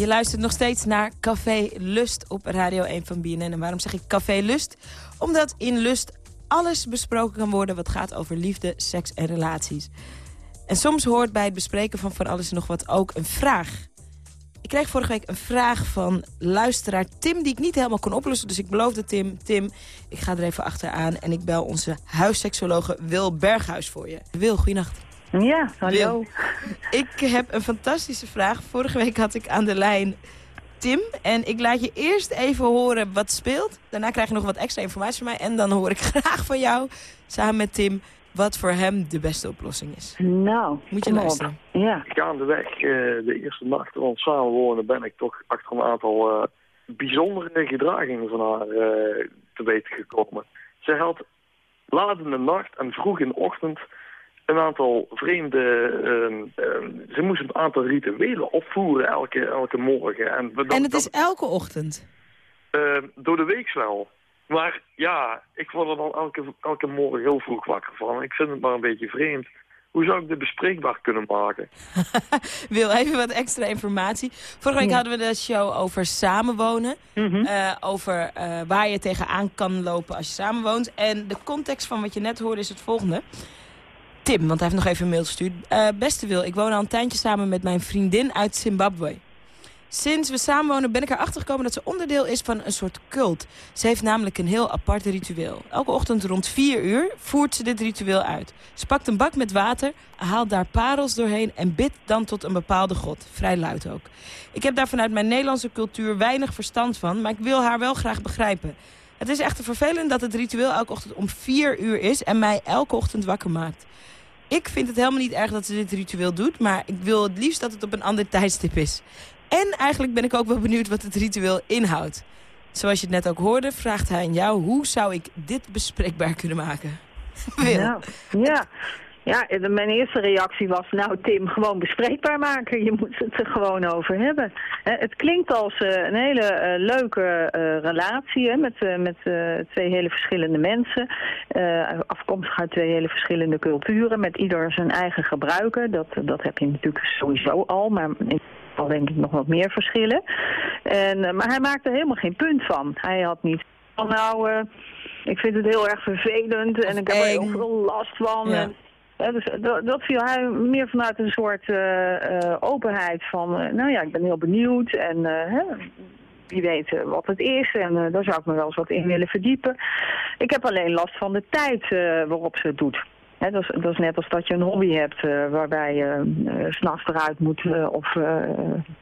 Je luistert nog steeds naar Café Lust op Radio 1 van BNN. En waarom zeg ik Café Lust? Omdat in Lust alles besproken kan worden... wat gaat over liefde, seks en relaties. En soms hoort bij het bespreken van van alles nog wat ook een vraag. Ik kreeg vorige week een vraag van luisteraar Tim... die ik niet helemaal kon oplossen. Dus ik beloofde Tim, Tim, ik ga er even achteraan... en ik bel onze huisseksologe Wil Berghuis voor je. Wil, goeienacht. Ja, hallo. Wil, ik heb een fantastische vraag. Vorige week had ik aan de lijn Tim. En ik laat je eerst even horen wat speelt. Daarna krijg je nog wat extra informatie van mij. En dan hoor ik graag van jou, samen met Tim, wat voor hem de beste oplossing is. Nou, Moet je op. luisteren. Ja. Gaandeweg eh, de eerste nacht van ons samenwonen ben ik toch achter een aantal eh, bijzondere gedragingen van haar eh, te weten gekomen. Zij had laat in de nacht en vroeg in de ochtend een aantal vreemde... ehm, ehm, ze moest een aantal rituelen opvoeren elke, elke morgen. En, dat- En het dat- is elke ochtend. eh, door de week wel. Maar ja, ik word er dan elke, elke morgen heel vroeg wakker van. Ik vind het maar een beetje vreemd. Hoe zou ik dit bespreekbaar kunnen maken? Wil even wat extra informatie. Vorige week hadden we de show over samenwonen. Eh, over eh, waar je tegenaan kan lopen als je samenwoont. En de context van wat je net hoorde is het volgende. Tim, want hij heeft nog even een mail gestuurd. Eh, beste Wil, ik woon al een tijdje samen met mijn vriendin uit Zimbabwe. Sinds we samenwonen ben ik erachter gekomen dat ze onderdeel is van een soort cult. Ze heeft namelijk een heel apart ritueel. Elke ochtend rond 4 uur voert ze dit ritueel uit. Ze pakt een bak met water, haalt daar parels doorheen en bidt dan tot een bepaalde god. Vrij luid ook. Ik heb daar vanuit mijn Nederlandse cultuur weinig verstand van, maar ik wil haar wel graag begrijpen. Het is echter vervelend dat het ritueel elke ochtend om 4 uur is en mij elke ochtend wakker maakt. Ik vind het helemaal niet erg dat ze dit ritueel doet, maar ik wil het liefst dat het op een ander tijdstip is. En eigenlijk ben ik ook wel benieuwd wat het ritueel inhoudt. Zoals je het net ook hoorde, vraagt hij aan jou... hoe zou ik dit bespreekbaar kunnen maken? Ja, ja. Ja, mijn eerste reactie was, nou Tim, gewoon bespreekbaar maken. Je moet het er gewoon over hebben. Het klinkt als eh, een hele eh, leuke eh, relatie hè, met, met twee hele verschillende mensen. afkomstig uit twee hele verschillende culturen, met ieder zijn eigen gebruiken. Dat, dat heb je natuurlijk sowieso al, maar in al denk ik nog wat meer verschillen. En, maar hij maakte er helemaal geen punt van. Hij had niet van nou, ik vind het heel erg vervelend en ik heb er heel veel last van. Ja. En, ja, dus dat, viel hij meer vanuit een soort eh, eh, openheid van, eh, nou ja, ik ben heel benieuwd en eh, hè, wie weet eh, wat het is en eh, daar zou ik me wel eens wat in willen verdiepen. Ik heb alleen last van de tijd eh, waarop ze het doet. Dat, is, dat is net als dat je een hobby hebt eh, waarbij je eh, s s'nachts eruit moet eh, of eh,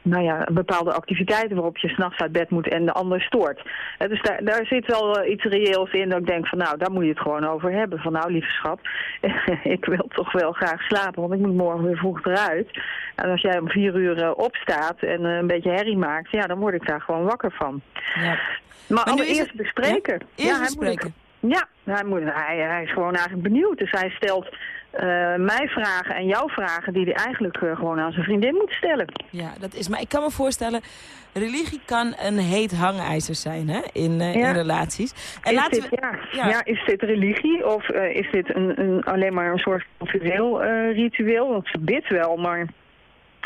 nou ja, bepaalde activiteiten waarop je s'nachts uit bed moet en de ander stoort. Dus daar, daar zit wel eh, iets reëels in dat ik denk van nou, daar moet je het gewoon over hebben. Van nou, lieve schat, ik wil toch wel graag slapen, want ik moet morgen weer vroeg eruit. En als jij om vier uur eh, opstaat en eh, een beetje herrie maakt, ja, dan word ik daar gewoon wakker van. Ja. Maar, Maar allereerst het- bespreken. Ja? Eerst hij bespreken. Ja, hij, moet, hij, hij is gewoon eigenlijk benieuwd. Dus hij stelt eh, mij vragen en jou vragen die hij eigenlijk eh, gewoon aan zijn vriendin moet stellen. Ja, dat is. Maar ik kan me voorstellen, religie kan een heet hangijzer zijn hè, in, eh, Ja. in relaties. En is laten dit, we, ja, ja. is dit religie of is dit een, een, alleen maar een soort cultureel ritueel? Want ze bidt wel, maar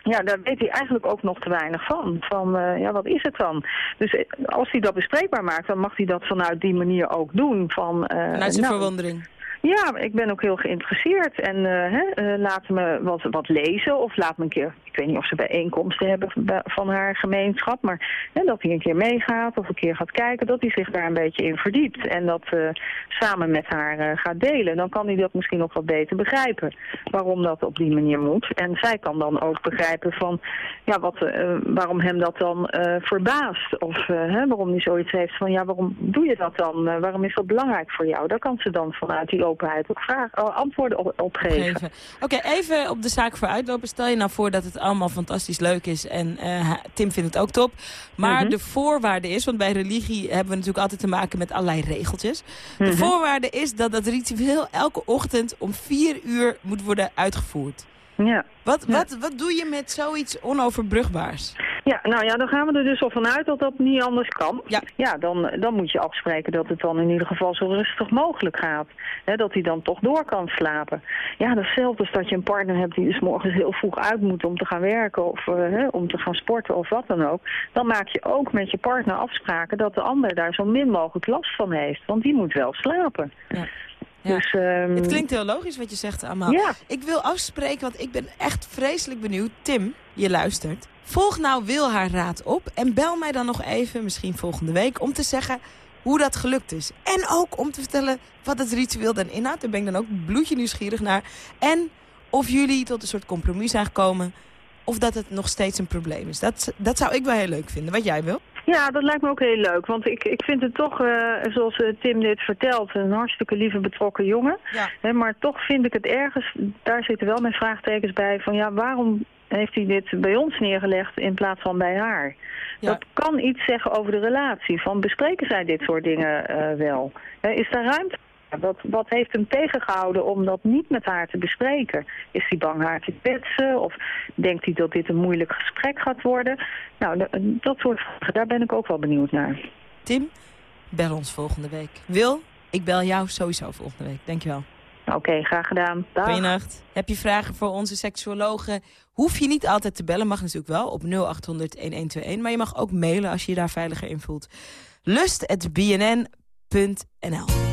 ja, daar weet hij eigenlijk ook nog te weinig van. Van, eh, ja, wat is het dan? Dus eh, als hij dat bespreekbaar maakt, dan mag hij dat vanuit die manier ook doen. Van, eh, vanuit zijn nou, verwondering. Ja, ik ben ook heel geïnteresseerd. En eh, hè, eh, laat me wat, wat lezen of laat me een keer... Ik weet niet of ze bijeenkomsten hebben van- haar gemeenschap... maar hè, dat hij een keer meegaat of een keer gaat kijken... dat hij zich daar een beetje in verdiept. En dat eh, samen met haar gaat delen. Dan kan hij dat misschien nog wat beter begrijpen. Waarom dat op die manier moet. En zij kan dan ook begrijpen van... Ja, wat, waarom hem dat dan verbaast. Of hè, waarom hij zoiets heeft van... Ja, waarom doe je dat dan? Waarom is dat belangrijk voor jou? Daar kan ze dan vanuit die openheid ook vragen, oh, antwoorden op, op geven. Geven. Oké, even op de zaak voor uitlopen. Stel je nou voor dat het allemaal fantastisch leuk is en eh, Tim vindt het ook top. Maar Mhm. de voorwaarde is, want bij religie hebben we natuurlijk altijd te maken met allerlei regeltjes. De Mhm. voorwaarde is dat dat ritueel elke ochtend om vier uur moet worden uitgevoerd. Ja. Wat, wat, wat doe je met zoiets onoverbrugbaars? Ja, nou ja, dan gaan we er dus al vanuit dat dat niet anders kan. Ja, dan, dan moet je afspreken dat het dan in ieder geval zo rustig mogelijk gaat. Hè, dat hij dan toch door kan slapen. Ja, dat is hetzelfde als dat je een partner hebt die dus morgens heel vroeg uit moet om te gaan werken of eh, om te gaan sporten of wat dan ook. Dan maak je ook met je partner afspraken dat de ander daar zo min mogelijk last van heeft. Want die moet wel slapen. Ja. Dus, ehm, Het klinkt heel logisch wat je zegt, Amal. Ja. Ik wil afspreken, want ik ben echt vreselijk benieuwd. Tim, je luistert. Volg nou Wil haar raad op en bel mij dan nog even, misschien volgende week, om te zeggen hoe dat gelukt is. En ook om te vertellen wat het ritueel dan inhoudt. Daar ben ik dan ook bloedje nieuwsgierig naar. En of jullie tot een soort compromis zijn gekomen of dat het nog steeds een probleem is. Dat, dat zou ik wel heel leuk vinden. Wat jij wil? Ja, dat lijkt me ook heel leuk. Want ik, ik vind het toch, eh, zoals eh, Tim dit vertelt, een hartstikke lieve betrokken jongen. Ja. Maar toch vind ik het ergens, daar zitten wel mijn vraagtekens bij, van ja, waarom heeft hij dit bij ons neergelegd in plaats van bij haar? Dat kan iets zeggen over de relatie. Van bespreken zij dit soort dingen eh, wel? Is daar ruimte? Wat, wat heeft hem tegengehouden om dat niet met haar te bespreken? Is hij bang haar te kwetsen? Of denkt hij dat dit een moeilijk gesprek gaat worden? Nou, da- dat soort vragen, daar ben ik ook wel benieuwd naar. Tim, bel ons volgende week. Wil, ik bel jou sowieso volgende week. Dankjewel. Oké, graag gedaan. Dag. Goeienacht. Heb je vragen voor onze seksuologen? Hoef je niet altijd te bellen, mag natuurlijk wel op 0800-1121. Maar je mag ook mailen als je je daar veiliger in voelt. lust.bnn.nl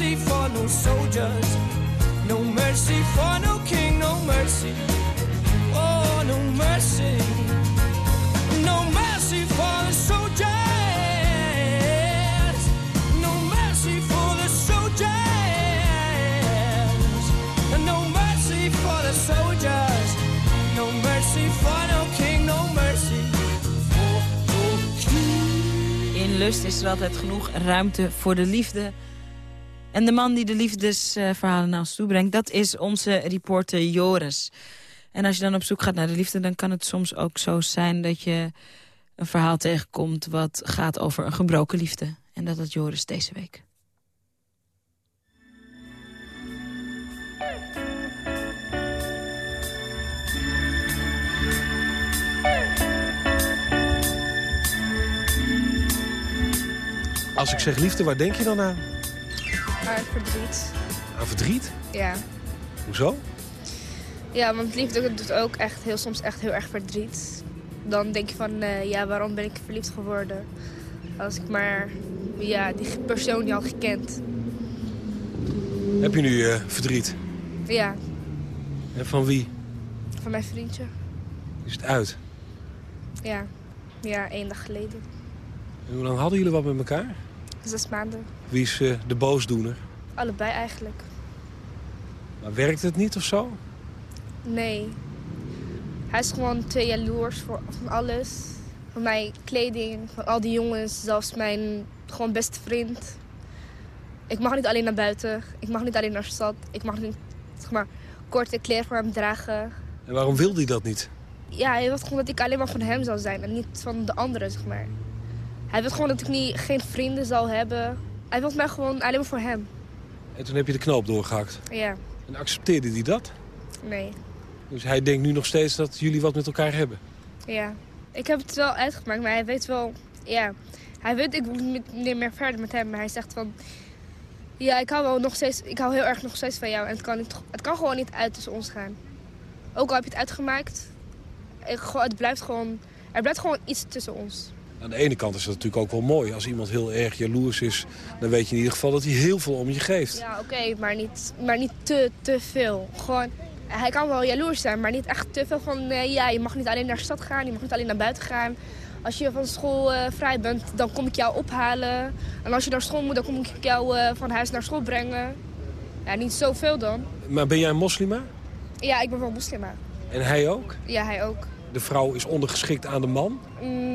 mercy for no soldiers, no mercy for no king, no mercy, oh, no mercy, no mercy for the soldiers, no mercy for the soldiers, no mercy for the soldiers, no mercy for no king, no mercy. For no. In Lust is er altijd genoeg ruimte voor de liefde. En de man die de liefdesverhalen naar ons toe brengt... dat is onze reporter Joris. En als je dan op zoek gaat naar de liefde... dan kan het soms ook zo zijn dat je een verhaal tegenkomt... wat gaat over een gebroken liefde. En dat is Joris deze week. Als ik zeg liefde, waar denk je dan aan? Maar verdriet. Aan verdriet? Ja. Hoezo? Ja, want liefde doet ook echt heel, soms echt heel erg verdriet. Dan denk je van, eh, ja, waarom ben ik verliefd geworden? Als ik maar, ja, die persoon niet had gekend. Heb je nu eh, verdriet? Ja, En van wie? van mijn vriendje. Is het uit? Ja, ja, één dag geleden. En hoe lang hadden jullie wat met elkaar? Zes maanden. Wie is eh, de boosdoener? Allebei eigenlijk. Maar werkt het niet of zo? Nee. Hij is gewoon te jaloers voor, van alles. Van mijn kleding, van al die jongens, zelfs mijn gewoon beste vriend. Ik mag niet alleen naar buiten. Ik mag niet alleen naar de stad. Ik mag niet zeg maar, korte kleren voor hem dragen. En waarom wilde hij dat niet? Ja, hij wil gewoon dat ik alleen maar van hem zou zijn en niet van de anderen, zeg maar. Hij wil gewoon dat ik niet, geen vrienden zal hebben. Hij wil mij gewoon alleen maar voor hem. En toen heb je de knoop doorgehakt. Ja, En accepteerde hij dat? nee. Dus hij denkt nu nog steeds dat jullie wat met elkaar hebben. Ja. Ik heb het wel uitgemaakt, maar hij weet wel... Ja, hij weet ik wil niet meer verder met hem. Maar hij zegt van... Ja, ik hou wel nog steeds... Ik hou heel erg nog steeds van jou. En het kan, niet, het kan gewoon niet uit tussen ons gaan. Ook al heb je het uitgemaakt... Ik, het blijft gewoon... Er blijft gewoon iets tussen ons. Aan de ene kant is dat natuurlijk ook wel mooi. Als iemand heel erg jaloers is, dan weet je in ieder geval dat hij heel veel om je geeft. Ja, oké, maar, niet, maar niet te, te veel. Gewoon, hij kan wel jaloers zijn, maar niet echt te veel van... eh, ja, je mag niet alleen naar de stad gaan, je mag niet alleen naar buiten gaan. Als je van school eh, vrij bent, dan kom ik jou ophalen. En als je naar school moet, dan kom ik jou eh, van huis naar school brengen. Ja, niet zoveel dan. Maar ben jij een moslima? Ja, ik ben wel moslima. En hij ook? Ja, hij ook. De vrouw is ondergeschikt aan de man?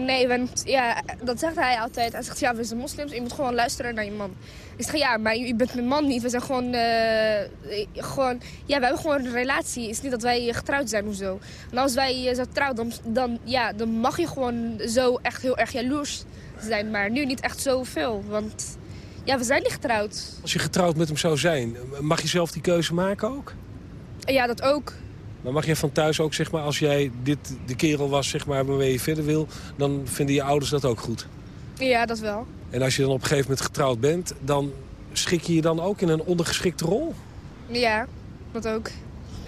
Nee, want ja, dat zegt hij altijd. Hij zegt, ja, we zijn moslims, je moet gewoon luisteren naar je man. Ik zeg, ja, maar je bent mijn man niet. We zijn gewoon, eh, gewoon ja, we hebben gewoon een relatie. Het is niet dat wij getrouwd zijn of zo. En als wij zo trouwen, dan, dan, ja, dan mag je gewoon zo echt heel erg jaloers zijn. Maar nu niet echt zoveel, want ja, we zijn niet getrouwd. Als je getrouwd met hem zou zijn, mag je zelf die keuze maken ook? Ja, dat ook. Maar mag je van thuis ook, zeg maar, als jij dit de kerel was, zeg maar, waarmee je verder wil... dan vinden je ouders dat ook goed? Ja, dat wel. En als je dan op een gegeven moment getrouwd bent... dan schik je je dan ook in een ondergeschikte rol? Ja, dat ook.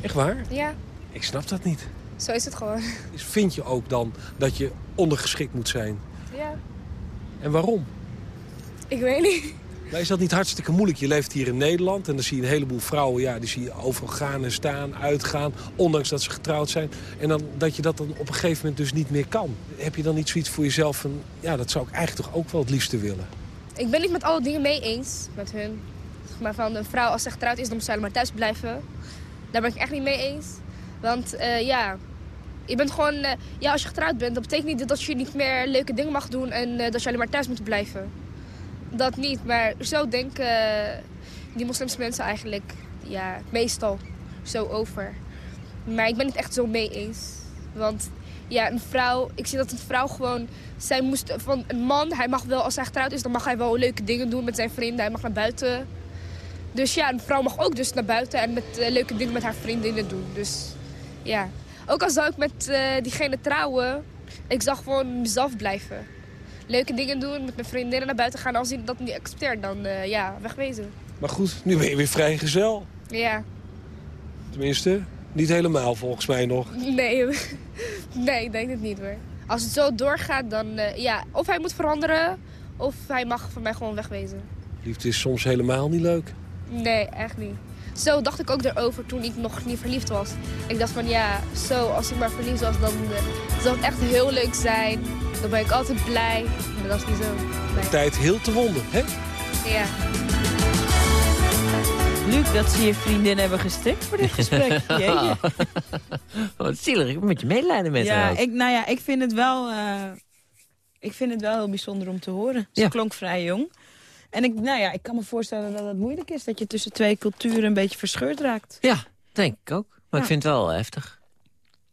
Echt waar? Ja, Ik snap dat niet. zo is het gewoon. Dus vind je ook dan dat je ondergeschikt moet zijn? Ja, En waarom? ik weet niet. Maar is dat niet hartstikke moeilijk? Je leeft hier in Nederland en dan zie je een heleboel vrouwen... Ja, die zie je overal gaan en staan, uitgaan, ondanks dat ze getrouwd zijn. En dan, dat je dat dan op een gegeven moment dus niet meer kan. Heb je dan niet zoiets voor jezelf van... ja, dat zou ik eigenlijk toch ook wel het liefste willen? Ik ben niet met alle dingen mee eens met hun. Maar van een vrouw als ze getrouwd is, dan moet ze maar thuis blijven. Daar ben ik echt niet mee eens. Want eh, ja, je bent gewoon, eh, ja, als je getrouwd bent, dat betekent niet dat je niet meer leuke dingen mag doen en eh, dat je alleen maar thuis moet blijven. Dat niet, maar zo denken eh, die moslims mensen eigenlijk, ja, meestal zo over. Maar ik ben het echt zo mee eens. Want ja, een vrouw, ik zie dat een vrouw gewoon, zij moest, van een man, hij mag wel, als hij getrouwd is, dan mag hij wel leuke dingen doen met zijn vrienden. Hij mag naar buiten. Dus ja, een vrouw mag ook dus naar buiten en met eh, leuke dingen met haar vriendinnen doen. Dus ja, ook al zou ik met eh, diegene trouwen, ik zal gewoon mezelf blijven. Leuke dingen doen, met mijn vriendinnen naar buiten gaan. Als hij dat niet accepteert, dan eh, ja, wegwezen. Maar goed, nu ben je weer vrijgezel. Ja, Tenminste, niet helemaal volgens mij nog. nee, nee, ik denk het niet hoor. als het zo doorgaat, dan eh, ja, of hij moet veranderen... of hij mag van mij gewoon wegwezen. Liefde is soms helemaal niet leuk. Nee, echt niet. Zo dacht ik ook erover toen ik nog niet verliefd was. Ik dacht van ja, zo, als ik maar verliefd was, dan eh, zou het echt heel leuk zijn. Dan ben ik altijd blij. Maar dat is niet zo. Tijd heel te wonden, hè? Ja. Luc, dat ze je vriendin hebben gestrikt voor dit gesprek. Jeetje. Wat zielig, ik moet met je medelijden met ja, haar. ik, nou ja, ik vind het wel... eh, ik vind het wel heel bijzonder om te horen. Ze Ja. klonk vrij jong. En ik, nou ja, ik kan me voorstellen dat het moeilijk is... dat je tussen twee culturen een beetje verscheurd raakt. Ja, denk ik ook. Maar Ja. ik vind het wel heftig.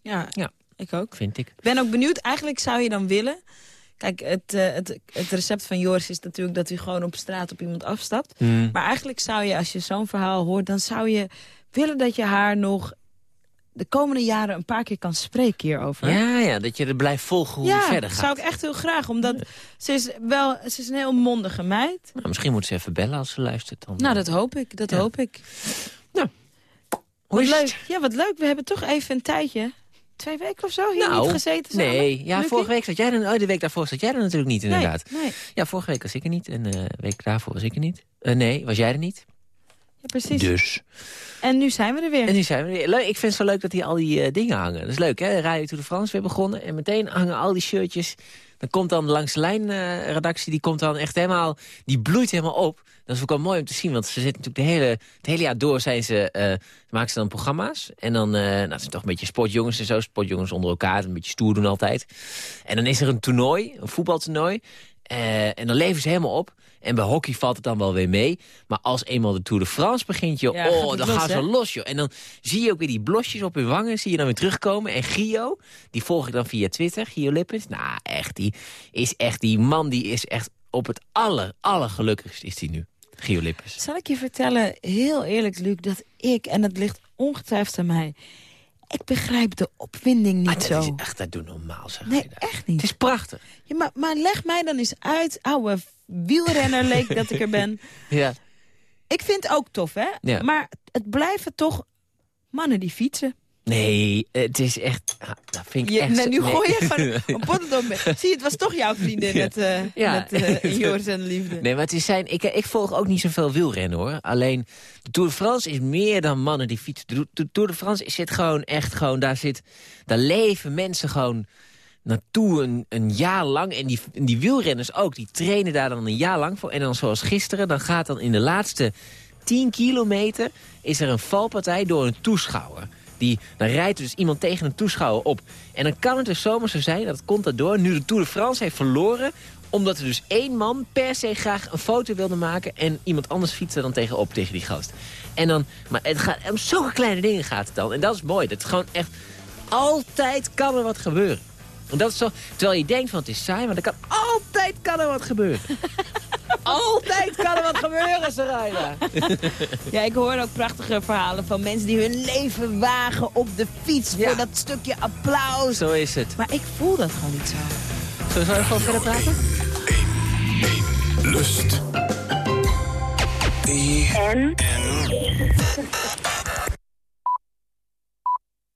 Ja, Ja. Ik ook. Vind ik. Ben ook benieuwd. Eigenlijk zou je dan willen... Kijk, het, eh, het, het recept van Joris is natuurlijk dat hij gewoon op straat op iemand afstapt. Mm. Maar eigenlijk zou je, als je zo'n verhaal hoort... dan zou je willen dat je haar nog de komende jaren een paar keer kan spreken hierover. Ja, ja, dat je er blijft volgen hoe ja, het verder gaat. zou ik echt heel graag. Omdat ze is wel, ze is een heel mondige meid. Nou, misschien moet ze even bellen als ze luistert. Dan. Nou, dat hoop ik. Dat Ja. hoop ik. Hoe het? leuk. Ja, wat leuk. We hebben toch even een tijdje, twee weken of zo, hier nou, niet gezeten samen. Nee, ja, Lucky? vorige week zat jij er, oh, de week daarvoor zat jij er natuurlijk niet, inderdaad. nee. Ja, vorige week was ik er niet en de week daarvoor was ik er niet. Eh, nee, was jij er niet? Ja, precies. Dus. En nu zijn we er weer. En nu zijn we weer. Leuk, ik vind het zo leuk dat hier al die eh, dingen hangen. Dat is leuk, hè? Radio Tour de France weer begonnen. En meteen hangen al die shirtjes. Dan komt dan langs de lijn eh, die komt dan echt helemaal... Die bloeit helemaal op. Dat is ook wel mooi om te zien, want ze zitten natuurlijk de hele, het hele jaar door zijn ze, eh, maken ze dan programma's. En dan, eh nou, het zijn toch een beetje sportjongens en zo, sportjongens onder elkaar, een beetje stoer doen altijd. En dan is er een toernooi, een voetbaltoernooi. Eh, en dan leven ze helemaal op. En bij hockey valt het dan wel weer mee. Maar als eenmaal de Tour de France begint, joh, Ja, oh, dan los, gaan ze hè? los, joh. En dan zie je ook weer die blosjes op hun wangen, zie je dan weer terugkomen. En Gio, die volg ik dan via Twitter, Gio Lippens. Nou, echt, die is echt, die man die is echt op het aller, allergelukkigst is die nu. Gio Lippens. Zal ik je vertellen, heel eerlijk, Luc, dat ik, en dat ligt ongetwijfeld aan mij... ik begrijp de opwinding niet Maar dat zo. is echt, dat doet normaal, zeg. Nee, echt niet. Het is prachtig. Ja, maar, maar leg mij dan eens uit, ouwe wielrenner leek dat ik er ben. Ja. Ik vind het ook tof, hè? Ja. Maar het blijven toch mannen die fietsen. Nee, het is echt... ah, Dat vind ik Je, echt... nee, nu gooi je gewoon een potendom mee. Zie het was toch jouw vriendin met, eh Ja. met eh, Joris en Liefde. Nee, maar het is zijn, ik, ik volg ook niet zoveel wielrennen, hoor. Alleen, de Tour de France is meer dan mannen die fietsen. De, de Tour de France zit gewoon echt gewoon... Daar, zit, daar leven mensen gewoon naartoe een, een jaar lang. En die, en die wielrenners ook, die trainen daar dan een jaar lang voor. En dan zoals gisteren, dan gaat dan in de laatste 10 kilometer... is er een valpartij door een toeschouwer. Die, dan rijdt dus iemand tegen een toeschouwer op. En dan kan het dus zomaar zo zijn, dat komt daardoor... nu de Tour de France heeft verloren omdat er dus één man per se graag een foto wilde maken... en iemand anders fietste dan tegenop tegen die gast. En dan, maar het gaat, om zulke kleine dingen gaat het dan. En dat is mooi. Dat het gewoon echt... Altijd kan er wat gebeuren. En dat is zo, terwijl je denkt van het is saai, maar er kan altijd kan er wat gebeuren. altijd kan er wat gebeuren, Sarayda. Ja, ik hoor ook prachtige verhalen van mensen die hun leven wagen op de fiets... voor dat stukje applaus. Zo is het. Maar ik voel dat gewoon niet zo. Zullen we gewoon verder praten? Lust. En?